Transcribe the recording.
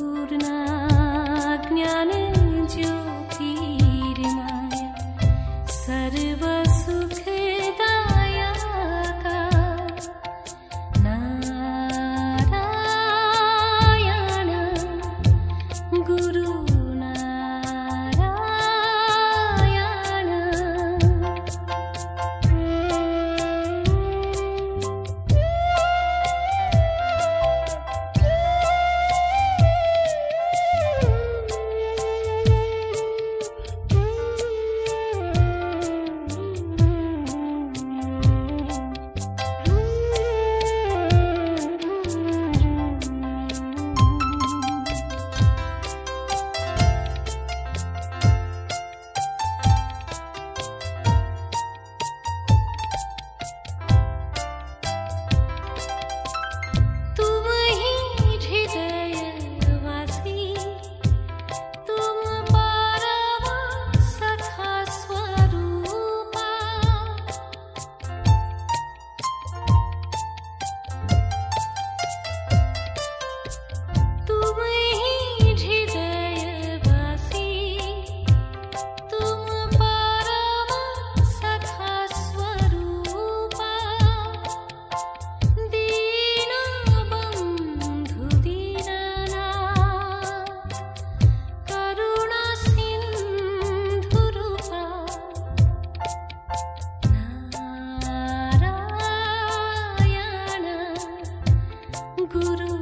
पूर्णाज्ञाने guru